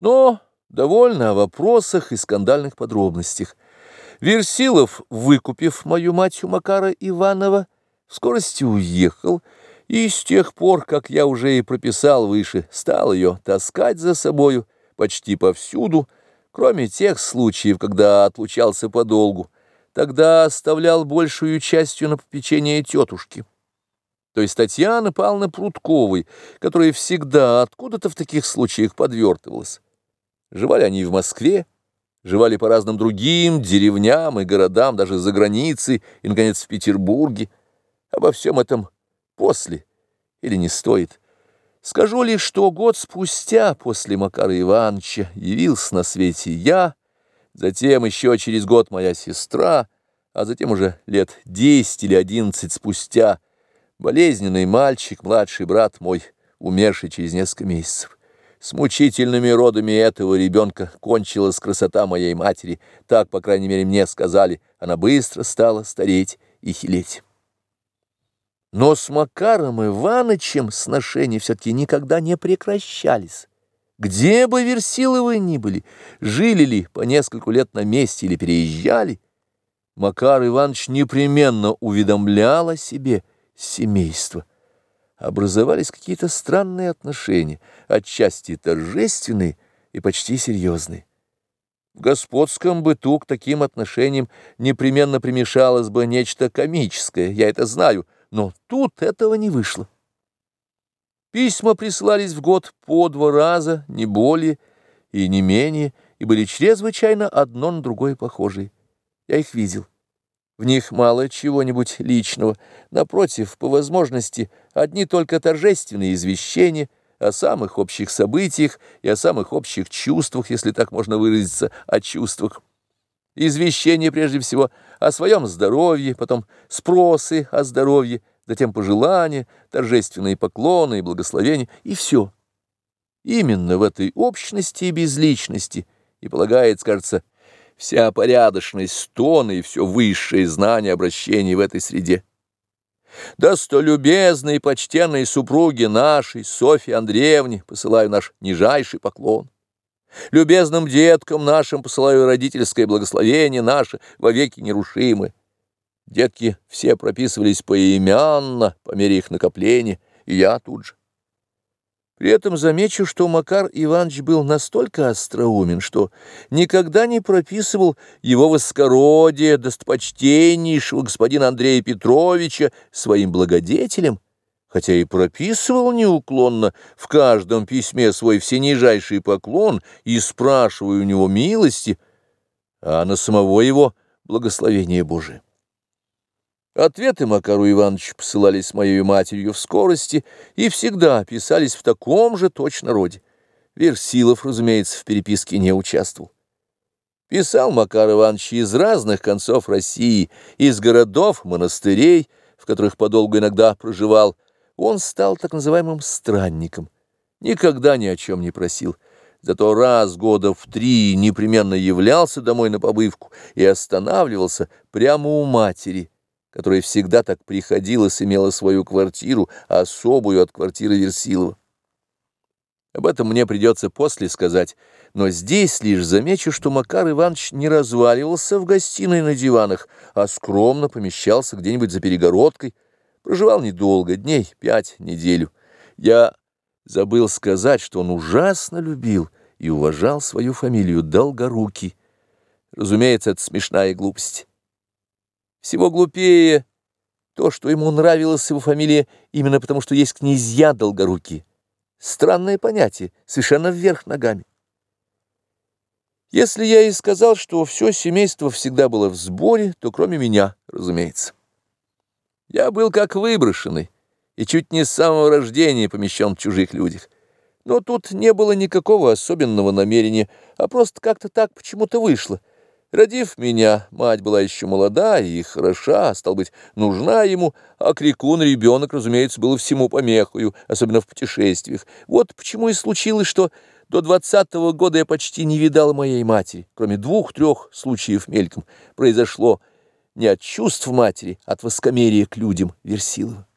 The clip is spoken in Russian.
Но довольно о вопросах и скандальных подробностях. Версилов, выкупив мою мать у Макара Иванова, в скорости уехал, и с тех пор, как я уже и прописал выше, стал ее таскать за собою почти повсюду, кроме тех случаев, когда отлучался подолгу, тогда оставлял большую частью на попечение тетушки. То есть Татьяна Павловна Прудковой, которая всегда откуда-то в таких случаях подвертывалась. Жевали они и в Москве, жевали по разным другим деревням и городам, даже за границей, и, наконец, в Петербурге. Обо всем этом после или не стоит. Скажу лишь, что год спустя, после Макара Ивановича, явился на свете я, затем еще через год моя сестра, а затем уже лет десять или одиннадцать спустя болезненный мальчик, младший брат мой, умерший через несколько месяцев. С мучительными родами этого ребенка кончилась красота моей матери, так, по крайней мере, мне сказали, она быстро стала стареть и хилеть. Но с Макаром Иванычем сношения все-таки никогда не прекращались. Где бы Версиловы ни были, жили ли по нескольку лет на месте или переезжали, Макар Иванович непременно уведомлял о себе семейство образовались какие-то странные отношения, отчасти торжественные и почти серьезные. В господском быту к таким отношениям непременно примешалось бы нечто комическое, я это знаю, но тут этого не вышло. Письма присылались в год по два раза, не более и не менее, и были чрезвычайно одно на другое похожие. Я их видел. В них мало чего-нибудь личного. Напротив, по возможности, одни только торжественные извещения о самых общих событиях и о самых общих чувствах, если так можно выразиться, о чувствах. Извещения, прежде всего, о своем здоровье, потом спросы о здоровье, затем пожелания, торжественные поклоны и благословения, и все. Именно в этой общности и безличности и полагается, кажется, вся порядочность тона и все высшее знание обращений в этой среде. Достолюбезной и почтенной супруге нашей, Софье Андреевне, посылаю наш нижайший поклон. Любезным деткам нашим посылаю родительское благословение наше, вовеки нерушимое. Детки все прописывались поименно, по мере их накопления, и я тут же. При этом замечу, что Макар Иванович был настолько остроумен, что никогда не прописывал его воскородие достопочтеннейшего господина Андрея Петровича своим благодетелем, хотя и прописывал неуклонно в каждом письме свой всенижайший поклон и спрашивая у него милости, а на самого его благословение Божие. Ответы Макару Ивановичу посылались моей матерью в скорости и всегда писались в таком же точно роде. Версилов, разумеется, в переписке не участвовал. Писал Макар Иванович из разных концов России, из городов, монастырей, в которых подолгу иногда проживал. Он стал так называемым странником. Никогда ни о чем не просил. Зато раз года в три непременно являлся домой на побывку и останавливался прямо у матери, которая всегда так приходилась, имела свою квартиру, особую от квартиры Версилова. Об этом мне придется после сказать, но здесь лишь замечу, что Макар Иванович не разваливался в гостиной на диванах, а скромно помещался где-нибудь за перегородкой, проживал недолго, дней пять, неделю. Я забыл сказать, что он ужасно любил и уважал свою фамилию Долгорукий. Разумеется, это смешная глупость. Всего глупее то, что ему нравилась его фамилия именно потому, что есть князья Долгорукие. Странное понятие, совершенно вверх ногами. Если я и сказал, что все семейство всегда было в сборе, то кроме меня, разумеется. Я был как выброшенный и чуть не с самого рождения помещен в чужих людях. Но тут не было никакого особенного намерения, а просто как-то так почему-то вышло — Родив меня, мать была еще молода и хороша, стал быть, нужна ему, а крикун ребенок, разумеется, был всему помехою, особенно в путешествиях. Вот почему и случилось, что до двадцатого года я почти не видал моей матери, кроме двух-трех случаев мельком. Произошло не от чувств матери, а от воскомерия к людям Версилова.